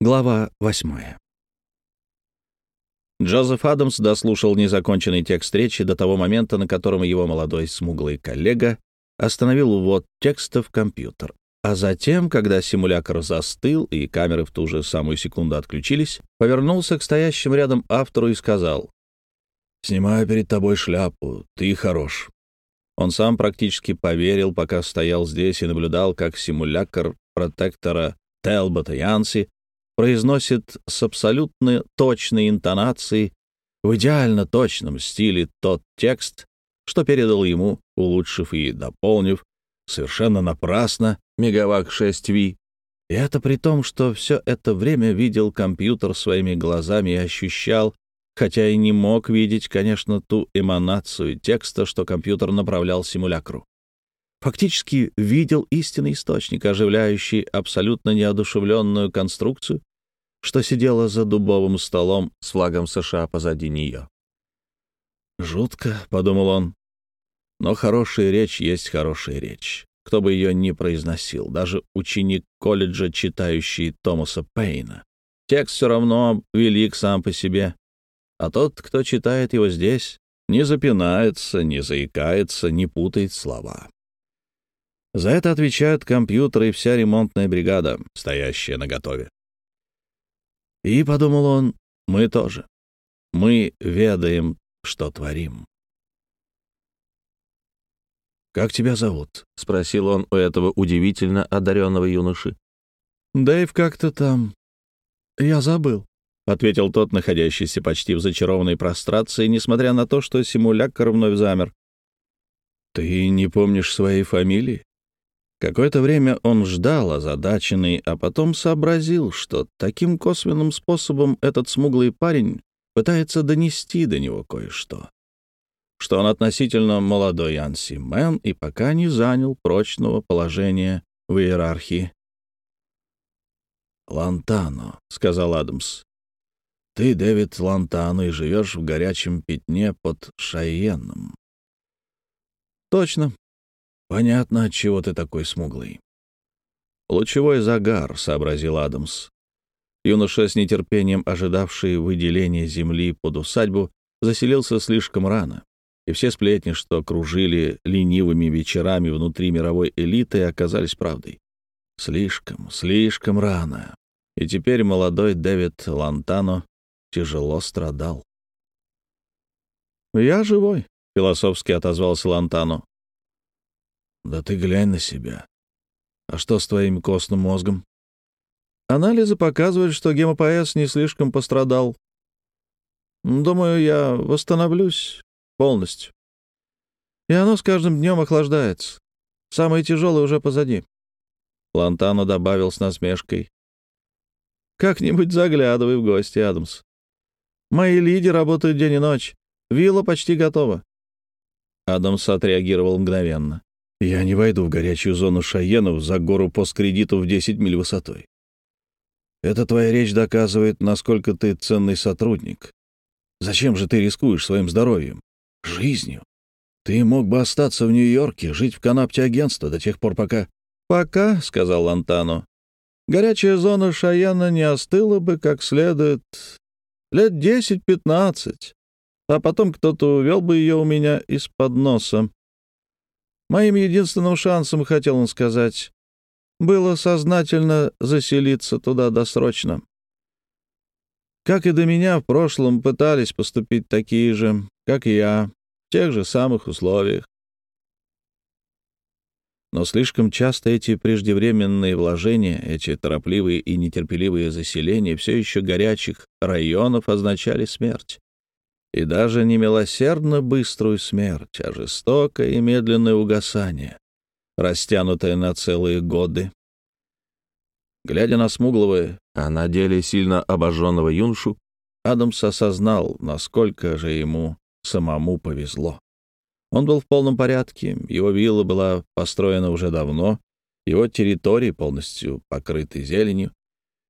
Глава восьмая. Джозеф Адамс дослушал незаконченный текст встречи до того момента, на котором его молодой смуглый коллега остановил ввод текста в компьютер. А затем, когда симулятор застыл и камеры в ту же самую секунду отключились, повернулся к стоящему рядом автору и сказал «Снимаю перед тобой шляпу, ты хорош». Он сам практически поверил, пока стоял здесь и наблюдал, как симулятор протектора Телбота Янси произносит с абсолютно точной интонацией, в идеально точном стиле тот текст, что передал ему, улучшив и дополнив, совершенно напрасно, мегавак 6V. И это при том, что все это время видел компьютер своими глазами и ощущал, хотя и не мог видеть, конечно, ту эманацию текста, что компьютер направлял симулякру. Фактически видел истинный источник, оживляющий абсолютно неодушевленную конструкцию, что сидела за дубовым столом с флагом США позади нее. «Жутко», — подумал он, — «но хорошая речь есть хорошая речь, кто бы ее ни произносил, даже ученик колледжа, читающий Томаса Пейна. Текст все равно велик сам по себе, а тот, кто читает его здесь, не запинается, не заикается, не путает слова. За это отвечают компьютеры и вся ремонтная бригада, стоящая на готове. И, — подумал он, — мы тоже. Мы ведаем, что творим. «Как тебя зовут?» — спросил он у этого удивительно одаренного юноши. «Дэйв как-то там. Я забыл», — ответил тот, находящийся почти в зачарованной прострации, несмотря на то, что симулятор вновь замер. «Ты не помнишь своей фамилии?» Какое-то время он ждал, озадаченный, а потом сообразил, что таким косвенным способом этот смуглый парень пытается донести до него кое-что. Что он относительно молодой Анси Мэн и пока не занял прочного положения в иерархии. «Лантано», — сказал Адамс. «Ты, Дэвид Лантано, и живешь в горячем пятне под Шайеном». «Точно», Понятно, от чего ты такой смуглый. Лучевой загар, сообразил Адамс. Юноша, с нетерпением ожидавший выделения земли под усадьбу, заселился слишком рано, и все сплетни, что кружили ленивыми вечерами внутри мировой элиты, оказались правдой. Слишком, слишком рано. И теперь молодой Дэвид Лантано тяжело страдал. «Я живой», — философски отозвался Лантано. Да ты глянь на себя. А что с твоим костным мозгом? Анализы показывают, что гемопоэз не слишком пострадал. Думаю, я восстановлюсь полностью. И оно с каждым днем охлаждается. Самое тяжелое уже позади. Лантано добавил с насмешкой. «Как-нибудь заглядывай в гости, Адамс. Мои лиди работают день и ночь. Вилла почти готова». Адамс отреагировал мгновенно. Я не войду в горячую зону Шаенов за гору посткредитов в 10 миль высотой. Это твоя речь доказывает, насколько ты ценный сотрудник. Зачем же ты рискуешь своим здоровьем, жизнью? Ты мог бы остаться в Нью-Йорке, жить в канапте агентства до тех пор, пока... «Пока», — сказал Лантано, — «горячая зона Шаяна не остыла бы как следует лет десять-пятнадцать, а потом кто-то увел бы ее у меня из-под носа. Моим единственным шансом, хотел он сказать, было сознательно заселиться туда досрочно. Как и до меня в прошлом пытались поступить такие же, как и я, в тех же самых условиях. Но слишком часто эти преждевременные вложения, эти торопливые и нетерпеливые заселения все еще горячих районов означали смерть. И даже не милосердно быструю смерть, а жестокое и медленное угасание, растянутое на целые годы. Глядя на смуглого, а на деле сильно обожженного юношу, Адамс осознал, насколько же ему самому повезло. Он был в полном порядке, его вилла была построена уже давно, его территории полностью покрыты зеленью,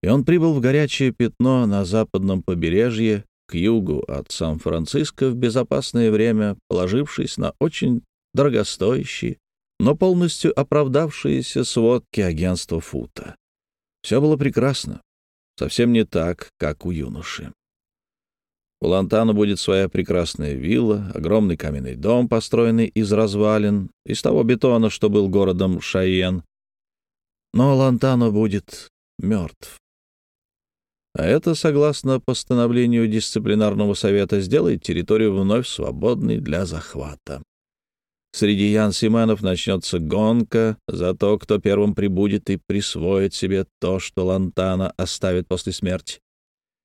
и он прибыл в горячее пятно на западном побережье к югу от Сан-Франциско в безопасное время, положившись на очень дорогостоящие, но полностью оправдавшиеся сводки агентства Фута. Все было прекрасно. совсем не так, как у юноши. У Лантана будет своя прекрасная вилла, огромный каменный дом, построенный из развалин, из того бетона, что был городом Шайен. Но Лантано будет мертв. А это, согласно постановлению дисциплинарного совета, сделает территорию вновь свободной для захвата. Среди Ян-Симанов начнется гонка за то, кто первым прибудет и присвоит себе то, что Лантана оставит после смерти.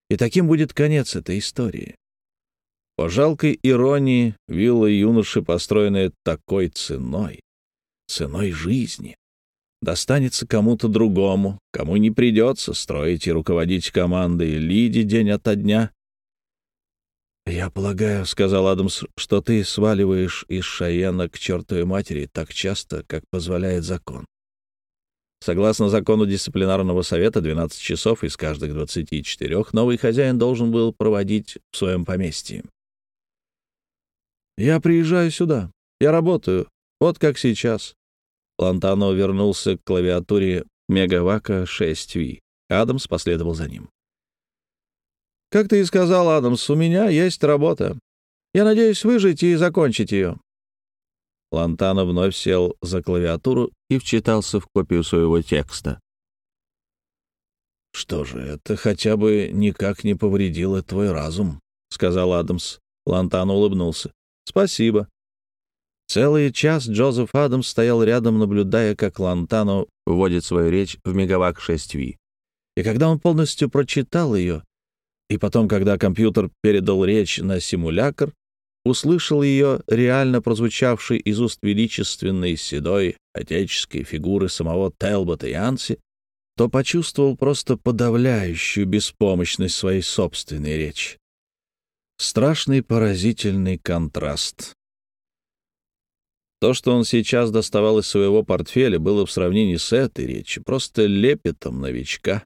И таким будет конец этой истории. По жалкой иронии, вилла юноши, построенная такой ценой, ценой жизни, достанется кому-то другому, кому не придется строить и руководить командой Лиди день ото дня. «Я полагаю, — сказал Адамс, — что ты сваливаешь из Шаена к чертовой матери так часто, как позволяет закон. Согласно закону дисциплинарного совета, 12 часов из каждых 24 новый хозяин должен был проводить в своем поместье. «Я приезжаю сюда. Я работаю. Вот как сейчас». Лантано вернулся к клавиатуре Мегавака 6V. Адамс последовал за ним. «Как ты и сказал, Адамс, у меня есть работа. Я надеюсь выжить и закончить ее. Лантана вновь сел за клавиатуру и вчитался в копию своего текста. «Что же, это хотя бы никак не повредило твой разум», — сказал Адамс. Лантана улыбнулся. «Спасибо». Целый час Джозеф Адамс стоял рядом, наблюдая, как Лантано вводит свою речь в Мегавак 6V. И когда он полностью прочитал ее, и потом, когда компьютер передал речь на симулятор, услышал ее, реально прозвучавшей из уст величественной седой отеческой фигуры самого Телбота Янси, то почувствовал просто подавляющую беспомощность своей собственной речи. Страшный поразительный контраст. То, что он сейчас доставал из своего портфеля, было в сравнении с этой речью просто лепетом новичка.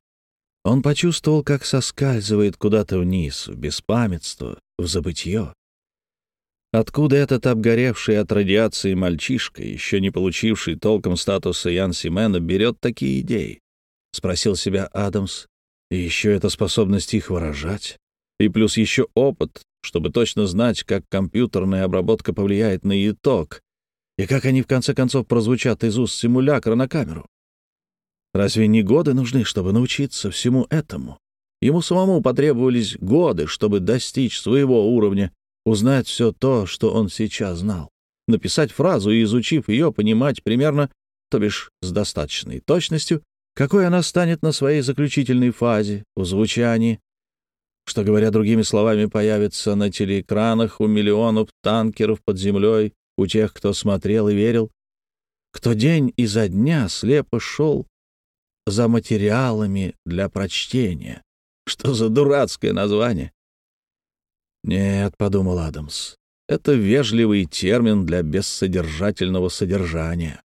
Он почувствовал, как соскальзывает куда-то вниз, в беспамятство, в забытье. Откуда этот обгоревший от радиации мальчишка, еще не получивший толком статуса Ян Симена, берет такие идеи? Спросил себя Адамс. И еще эта способность их выражать. И плюс еще опыт, чтобы точно знать, как компьютерная обработка повлияет на итог, и как они в конце концов прозвучат из уст симулякра на камеру. Разве не годы нужны, чтобы научиться всему этому? Ему самому потребовались годы, чтобы достичь своего уровня узнать все то, что он сейчас знал, написать фразу и, изучив ее, понимать примерно, то бишь с достаточной точностью, какой она станет на своей заключительной фазе, в звучании, что, говоря другими словами, появится на телеэкранах у миллионов танкеров под землей, у тех, кто смотрел и верил, кто день изо дня слепо шел за материалами для прочтения. Что за дурацкое название? «Нет», — подумал Адамс, — «это вежливый термин для бессодержательного содержания».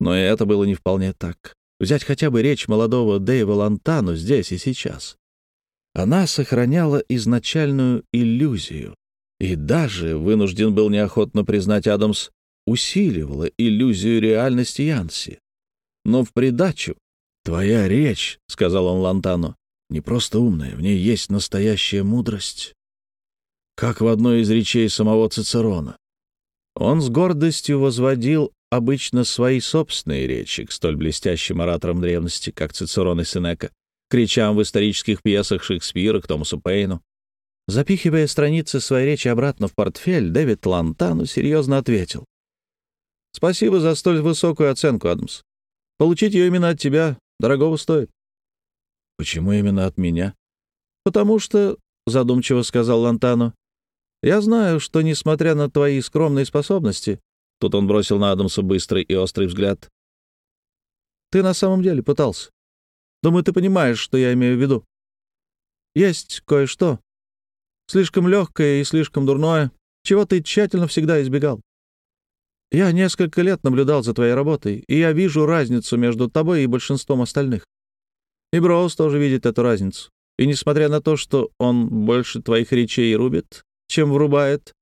Но и это было не вполне так. Взять хотя бы речь молодого Дэйва Лантану здесь и сейчас. Она сохраняла изначальную иллюзию. И даже, вынужден был неохотно признать Адамс, усиливала иллюзию реальности Янси. Но в придачу «Твоя речь», — сказал он Лантану, — «не просто умная, в ней есть настоящая мудрость» как в одной из речей самого Цицерона. Он с гордостью возводил обычно свои собственные речи к столь блестящим ораторам древности, как Цицерон и Сенека, к речам в исторических пьесах Шекспира, к Томасу Пейну. Запихивая страницы своей речи обратно в портфель, Дэвид Лантану серьезно ответил. «Спасибо за столь высокую оценку, Адамс. Получить ее именно от тебя дорогого стоит». «Почему именно от меня?» «Потому что», — задумчиво сказал Лантану, я знаю, что, несмотря на твои скромные способности, тут он бросил на Адамса быстрый и острый взгляд, ты на самом деле пытался. Думаю, ты понимаешь, что я имею в виду. Есть кое-что, слишком легкое и слишком дурное, чего ты тщательно всегда избегал. Я несколько лет наблюдал за твоей работой, и я вижу разницу между тобой и большинством остальных. И Броуз тоже видит эту разницу. И несмотря на то, что он больше твоих речей рубит, чем врубает.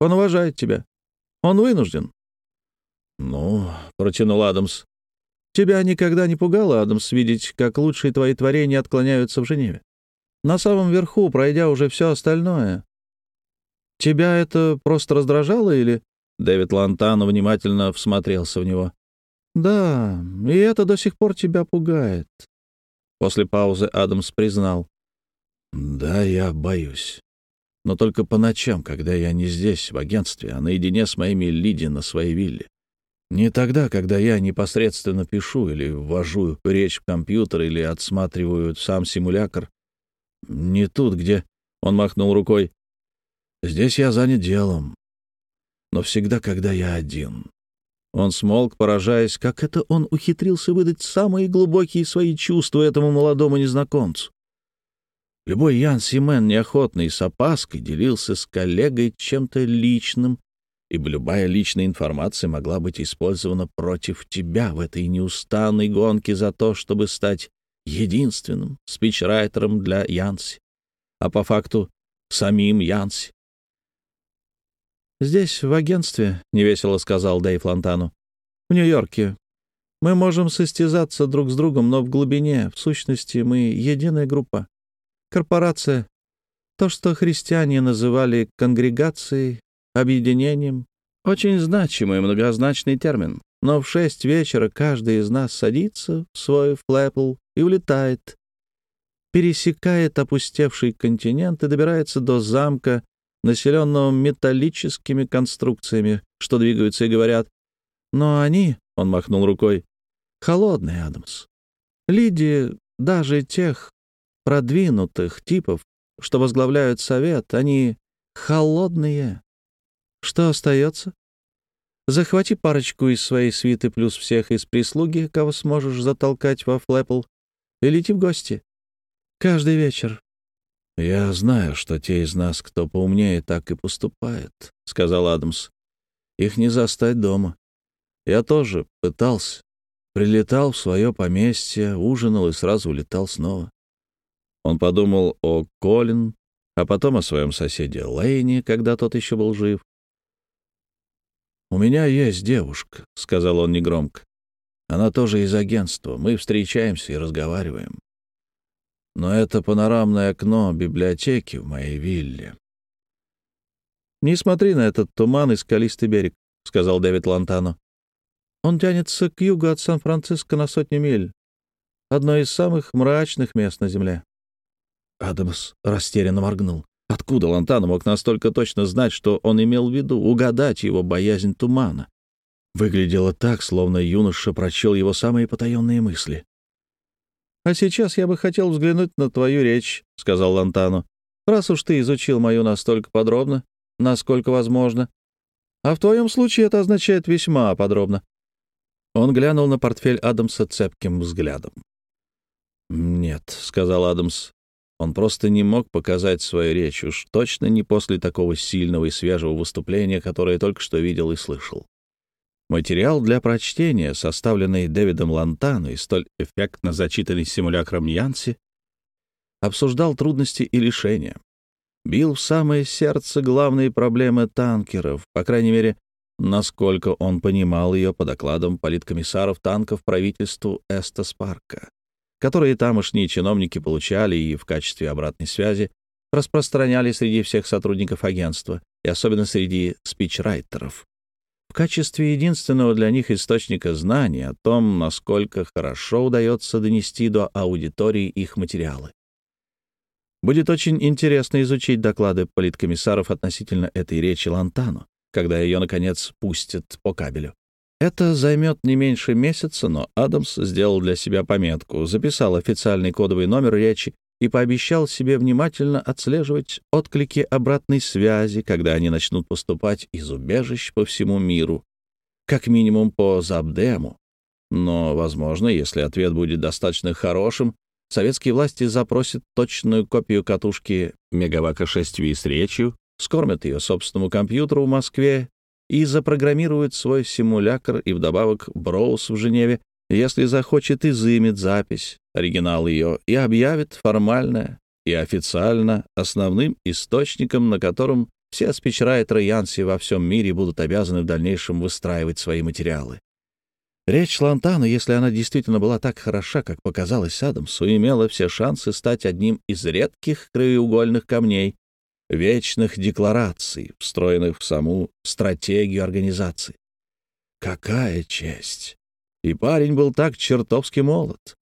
Он уважает тебя. Он вынужден». «Ну», — протянул Адамс, — Тебя никогда не пугало, Адамс, видеть, как лучшие твои творения отклоняются в Женеве? На самом верху, пройдя уже все остальное. Тебя это просто раздражало или...» Дэвид Лантано внимательно всмотрелся в него. «Да, и это до сих пор тебя пугает». После паузы Адамс признал. «Да, я боюсь. Но только по ночам, когда я не здесь, в агентстве, а наедине с моими Лиди на своей вилле. Не тогда, когда я непосредственно пишу или ввожу речь в компьютер или отсматриваю сам симулятор. Не тут, где... Он махнул рукой. Здесь я занят делом. Но всегда, когда я один. Он смолк, поражаясь, как это он ухитрился выдать самые глубокие свои чувства этому молодому незнакомцу. Любой Ян Симен и с опаской делился с коллегой чем-то личным, ибо любая личная информация могла быть использована против тебя в этой неустанной гонке за то, чтобы стать единственным спичрайтером для Янси, а по факту самим Янси. «Здесь, в агентстве», — невесело сказал Дэйв Лантану, — «в Нью-Йорке. Мы можем состязаться друг с другом, но в глубине, в сущности, мы единая группа. Корпорация. То, что христиане называли конгрегацией, объединением. Очень значимый многозначный термин. Но в шесть вечера каждый из нас садится в свой флэпл и улетает. Пересекает опустевший континент и добирается до замка, населенного металлическими конструкциями, что двигаются и говорят. Но они, — он махнул рукой, — холодные, Адамс. Лиди, даже тех продвинутых типов, что возглавляют совет, они холодные. Что остается? Захвати парочку из своей свиты плюс всех из прислуги, кого сможешь затолкать во флэпл, и лети в гости. Каждый вечер. «Я знаю, что те из нас, кто поумнее, так и поступает», — сказал Адамс. «Их не застать дома. Я тоже пытался. Прилетал в свое поместье, ужинал и сразу улетал снова». Он подумал о Колин, а потом о своем соседе Лейне, когда тот еще был жив. «У меня есть девушка», — сказал он негромко. «Она тоже из агентства. Мы встречаемся и разговариваем. Но это панорамное окно библиотеки в моей вилле». «Не смотри на этот туман и скалистый берег», — сказал Дэвид Лантано. «Он тянется к югу от Сан-Франциско на сотню миль. Одно из самых мрачных мест на Земле». Адамс растерянно моргнул. Откуда Лантано мог настолько точно знать, что он имел в виду, угадать его боязнь тумана? Выглядело так, словно юноша прочел его самые потаенные мысли. «А сейчас я бы хотел взглянуть на твою речь», — сказал Лантано. «Раз уж ты изучил мою настолько подробно, насколько возможно. А в твоем случае это означает весьма подробно». Он глянул на портфель Адамса цепким взглядом. «Нет», — сказал Адамс, он просто не мог показать свою речь, уж точно не после такого сильного и свежего выступления, которое только что видел и слышал. Материал для прочтения, составленный Дэвидом Лантану и столь эффектно зачитанный симулякром Янси, обсуждал трудности и лишения. Бил в самое сердце главные проблемы танкеров, по крайней мере, насколько он понимал ее по докладам политкомиссаров танков правительству Эстас Парка которые тамошние чиновники получали и в качестве обратной связи распространяли среди всех сотрудников агентства, и особенно среди спичрайтеров, в качестве единственного для них источника знаний о том, насколько хорошо удается донести до аудитории их материалы. Будет очень интересно изучить доклады политкомиссаров относительно этой речи Лантану, когда ее, наконец, пустят по кабелю. Это займет не меньше месяца, но Адамс сделал для себя пометку, записал официальный кодовый номер речи и пообещал себе внимательно отслеживать отклики обратной связи, когда они начнут поступать из убежищ по всему миру, как минимум по Забдему. Но, возможно, если ответ будет достаточно хорошим, советские власти запросят точную копию катушки Мегавака 6 с речью, скормят ее собственному компьютеру в Москве и запрограммирует свой симулятор и вдобавок Броуз в Женеве, если захочет, изымет запись, оригинал ее, и объявит формально и официально основным источником, на котором все спичрайтеры Янси во всем мире будут обязаны в дальнейшем выстраивать свои материалы. Речь Лантана, если она действительно была так хороша, как показалось Адамсу, имела все шансы стать одним из редких краеугольных камней, вечных деклараций, встроенных в саму стратегию организации. Какая честь! И парень был так чертовски молод.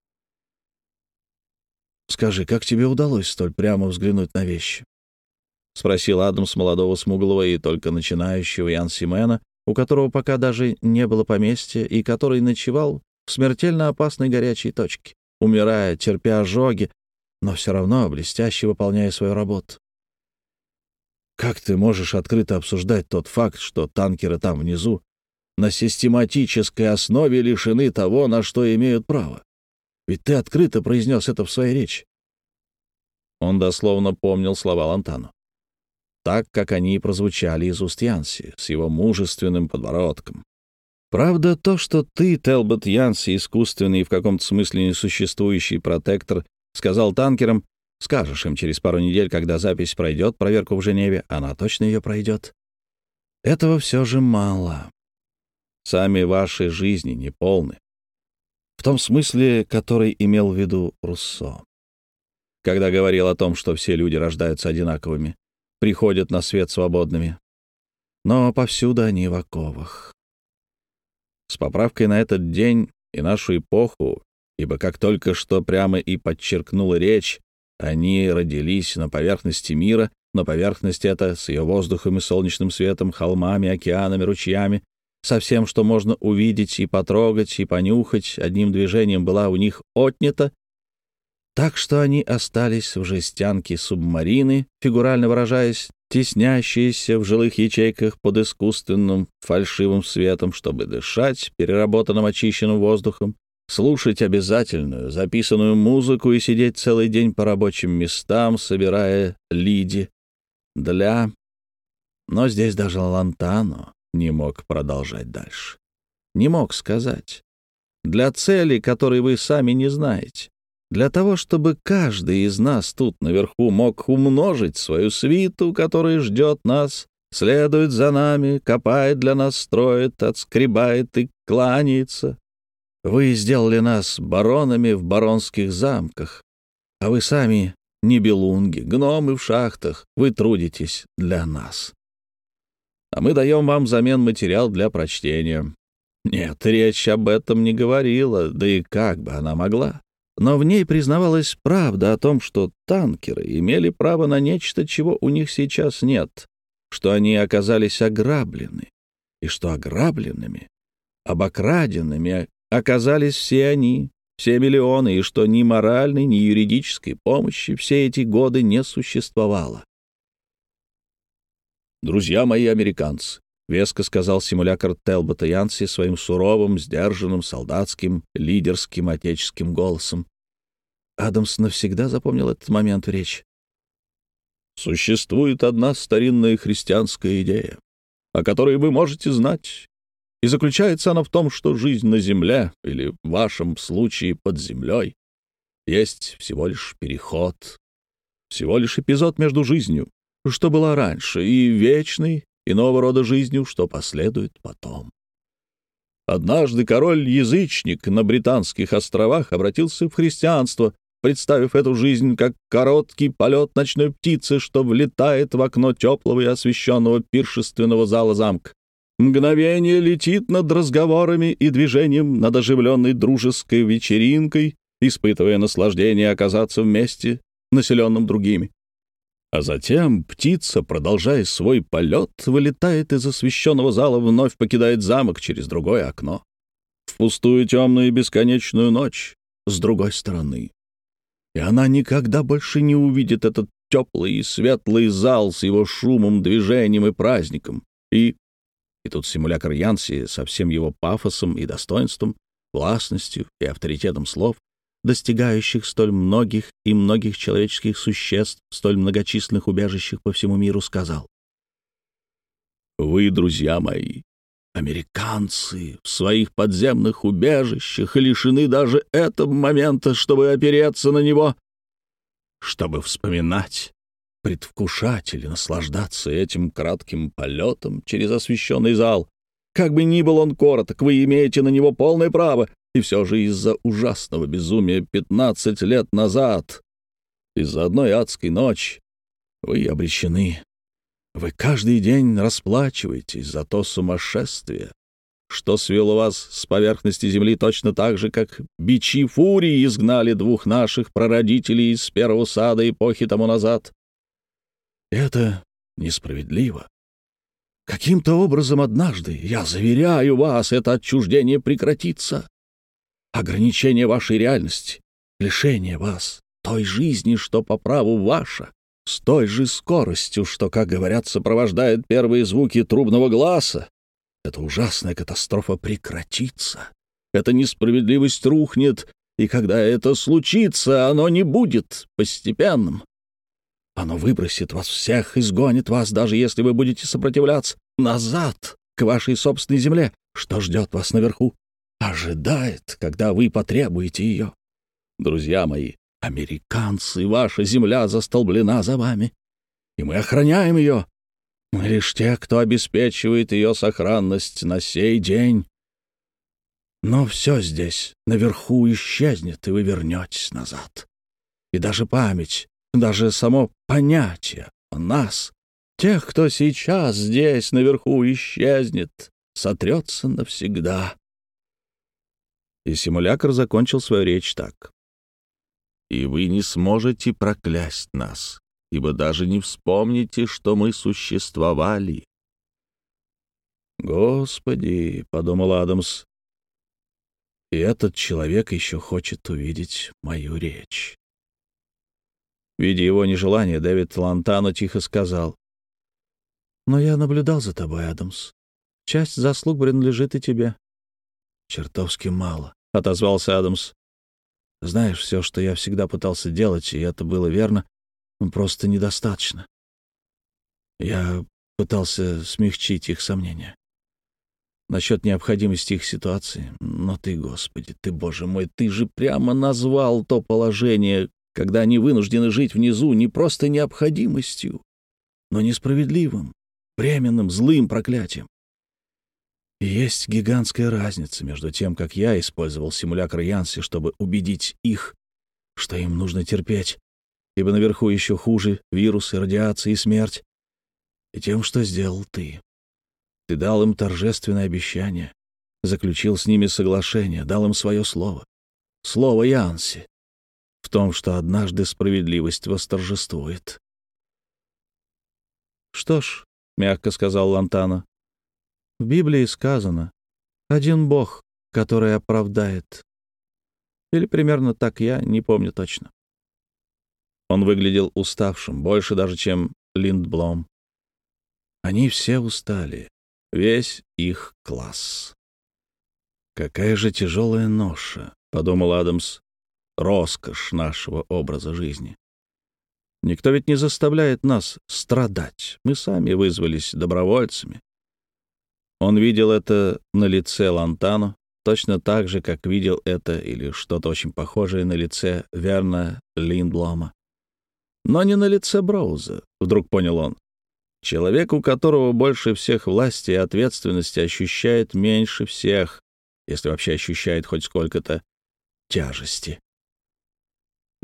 «Скажи, как тебе удалось столь прямо взглянуть на вещи?» — спросил Адамс молодого смуглого и только начинающего Ян Симена, у которого пока даже не было поместья и который ночевал в смертельно опасной горячей точке, умирая, терпя ожоги, но все равно блестяще выполняя свою работу. Как ты можешь открыто обсуждать тот факт, что танкеры там внизу на систематической основе лишены того, на что имеют право? Ведь ты открыто произнес это в своей речи. Он дословно помнил слова Лантану так, как они прозвучали из уст Янси, с его мужественным подбородком. Правда, то, что ты, Телбот Янси, искусственный и в каком-то смысле несуществующий протектор, сказал танкерам, скажешь им через пару недель, когда запись пройдет проверку в Женеве, она точно ее пройдет. Этого все же мало. Сами ваши жизни не полны. В том смысле, который имел в виду Руссо. Когда говорил о том, что все люди рождаются одинаковыми, приходят на свет свободными. Но повсюду они в оковах. С поправкой на этот день и нашу эпоху, ибо как только что прямо и подчеркнула речь, они родились на поверхности мира, на поверхности это с ее воздухом и солнечным светом, холмами, океанами, ручьями, со всем, что можно увидеть и потрогать, и понюхать, одним движением была у них отнята, так что они остались в жестянке субмарины, фигурально выражаясь, теснящиеся в жилых ячейках под искусственным фальшивым светом, чтобы дышать переработанным очищенным воздухом, слушать обязательную записанную музыку и сидеть целый день по рабочим местам, собирая лиди для... Но здесь даже Лантано не мог продолжать дальше. Не мог сказать. Для цели, которой вы сами не знаете. Для того, чтобы каждый из нас тут наверху мог умножить свою свиту, которая ждет нас, следует за нами, копает для нас, строит, отскребает и кланяется. Вы сделали нас баронами в баронских замках, а вы сами не белунги, гномы в шахтах, вы трудитесь для нас. А мы даем вам взамен материал для прочтения. Нет, речь об этом не говорила, да и как бы она могла но в ней признавалась правда о том, что танкеры имели право на нечто, чего у них сейчас нет, что они оказались ограблены, и что ограбленными, обокраденными оказались все они, все миллионы, и что ни моральной, ни юридической помощи все эти годы не существовало. «Друзья мои американцы», — веско сказал симулятор Телбота Янси своим суровым, сдержанным, солдатским, лидерским, отеческим голосом. Адамс навсегда запомнил этот момент в речи. «Существует одна старинная христианская идея, о которой вы можете знать, и заключается она в том, что жизнь на земле, или в вашем случае под землей, есть всего лишь переход, всего лишь эпизод между жизнью, что была раньше, и вечной, иного рода жизнью, что последует потом. Однажды король-язычник на Британских островах обратился в христианство, представив эту жизнь как короткий полет ночной птицы, что влетает в окно теплого и освещенного пиршественного зала замка. Мгновение летит над разговорами и движением, над оживленной дружеской вечеринкой, испытывая наслаждение оказаться вместе, населенным другими. А затем птица, продолжая свой полет, вылетает из освещенного зала, вновь покидает замок через другое окно. В пустую темную бесконечную ночь с другой стороны. И она никогда больше не увидит этот теплый и светлый зал с его шумом, движением и праздником. И... И тут симулятор Янси со всем его пафосом и достоинством, властностью и авторитетом слов достигающих столь многих и многих человеческих существ, столь многочисленных убежищах по всему миру, сказал. «Вы, друзья мои, американцы, в своих подземных убежищах лишены даже этого момента, чтобы опереться на него, чтобы вспоминать, предвкушать или наслаждаться этим кратким полетом через освещенный зал, Как бы ни был он короток, вы имеете на него полное право, и все же из-за ужасного безумия 15 лет назад, из-за одной адской ночи, вы обречены. Вы каждый день расплачиваетесь за то сумасшествие, что свело вас с поверхности земли точно так же, как бичи фурии изгнали двух наших прародителей из первого сада эпохи тому назад. Это несправедливо. Каким-то образом однажды, я заверяю вас, это отчуждение прекратится. Ограничение вашей реальности, лишение вас той жизни, что по праву ваша, с той же скоростью, что, как говорят, сопровождает первые звуки трубного глаза. Эта ужасная катастрофа прекратится. Эта несправедливость рухнет, и когда это случится, оно не будет постепенным. Оно выбросит вас всех, изгонит вас, даже если вы будете сопротивляться, назад, к вашей собственной земле, что ждет вас наверху. Ожидает, когда вы потребуете ее. Друзья мои, американцы, ваша земля застолблена за вами, и мы охраняем ее. Мы лишь те, кто обеспечивает ее сохранность на сей день. Но все здесь наверху исчезнет, и вы вернетесь назад. И даже память даже само понятие о нас, тех, кто сейчас здесь наверху исчезнет, сотрется навсегда. И симулятор закончил свою речь так. «И вы не сможете проклясть нас, ибо даже не вспомните, что мы существовали». «Господи!» — подумал Адамс. «И этот человек еще хочет увидеть мою речь». Видя его нежелание, Дэвид Лантано тихо сказал. «Но я наблюдал за тобой, Адамс. Часть заслуг принадлежит и тебе». «Чертовски мало», — отозвался Адамс. «Знаешь, все, что я всегда пытался делать, и это было верно, просто недостаточно. Я пытался смягчить их сомнения. Насчет необходимости их ситуации. Но ты, Господи, ты, Боже мой, ты же прямо назвал то положение, когда они вынуждены жить внизу не просто необходимостью, но несправедливым, временным, злым проклятием. И есть гигантская разница между тем, как я использовал симулятор Янси, чтобы убедить их, что им нужно терпеть, ибо наверху еще хуже вирусы, радиация и смерть, и тем, что сделал ты. Ты дал им торжественное обещание, заключил с ними соглашение, дал им свое слово. Слово Янси том, что однажды справедливость восторжествует. «Что ж», — мягко сказал Лантана, — «в Библии сказано, один Бог, который оправдает. Или примерно так, я не помню точно». Он выглядел уставшим, больше даже, чем Линдблом. Они все устали, весь их класс. «Какая же тяжелая ноша», — подумал Адамс, роскошь нашего образа жизни. Никто ведь не заставляет нас страдать. Мы сами вызвались добровольцами. Он видел это на лице Лантано, точно так же, как видел это или что-то очень похожее на лице Верна Линдблома. Но не на лице Броуза, вдруг понял он. Человек, у которого больше всех власти и ответственности, ощущает меньше всех, если вообще ощущает хоть сколько-то тяжести.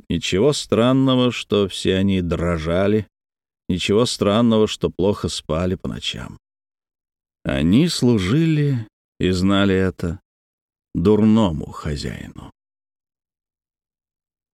Ничего странного, что все они дрожали, ничего странного, что плохо спали по ночам. Они служили и знали это дурному хозяину.